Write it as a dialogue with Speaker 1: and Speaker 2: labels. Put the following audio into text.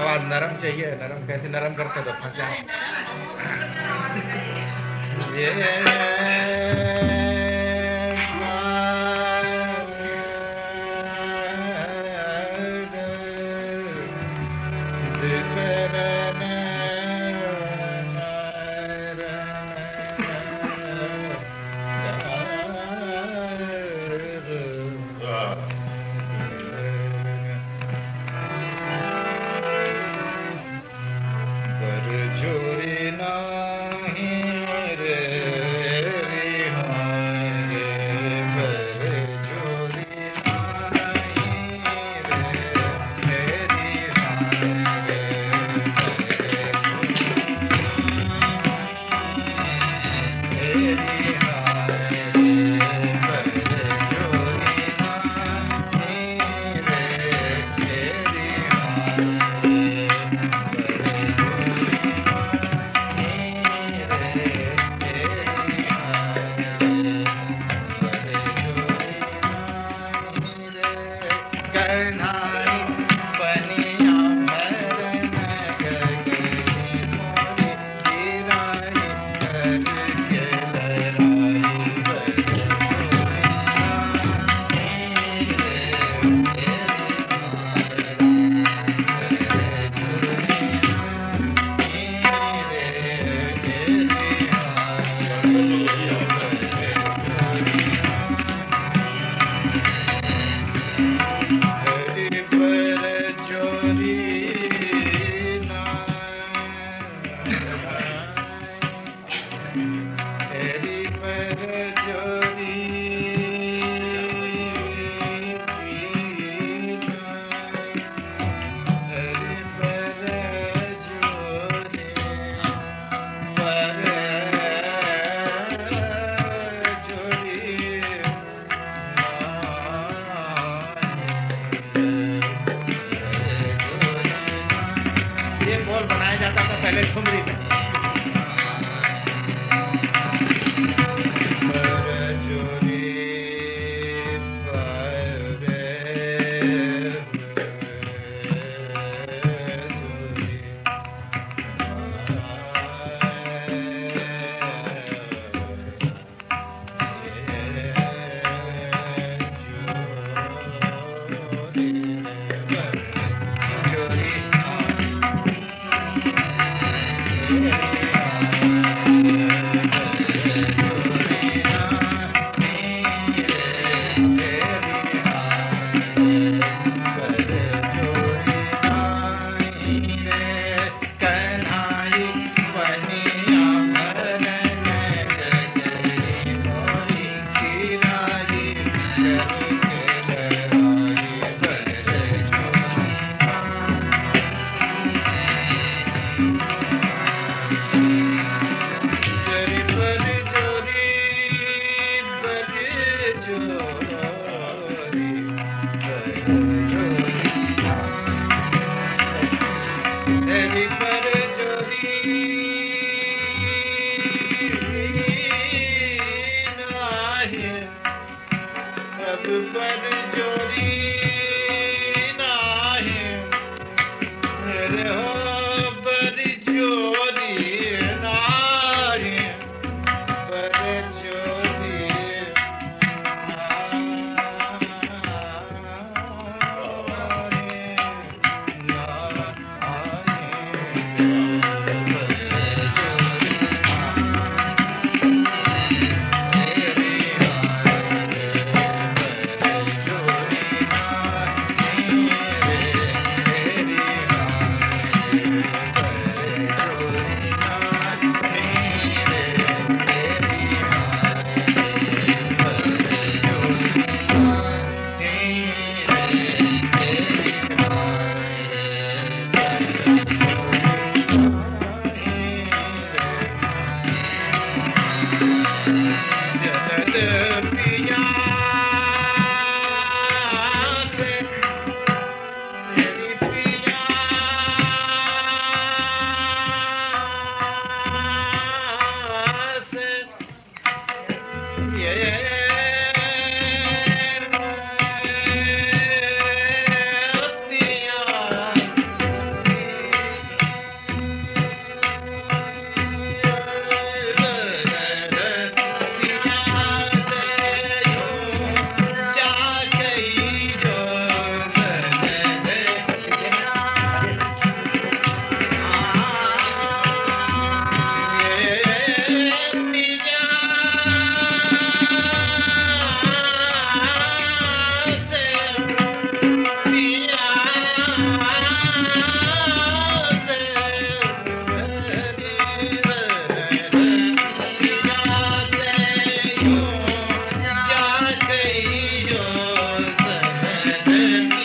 Speaker 1: नरम चाहिए नरम कैसे नरम करते तो फंस जाए
Speaker 2: कहना thank you yeah, yeah, yeah. Yeah.